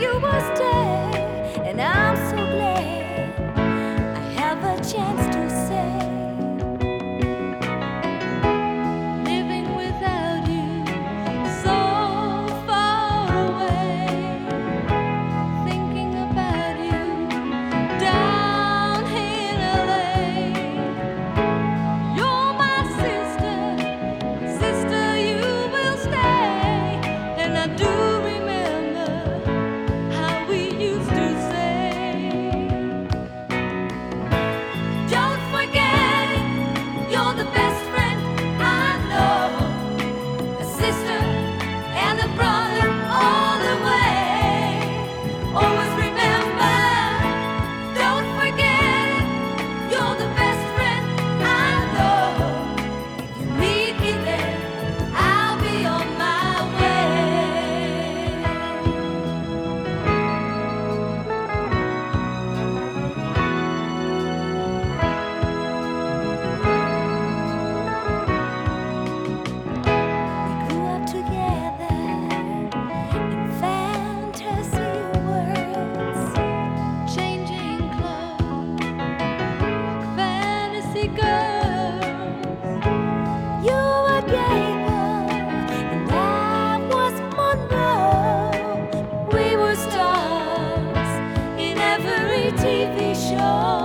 you must stay show.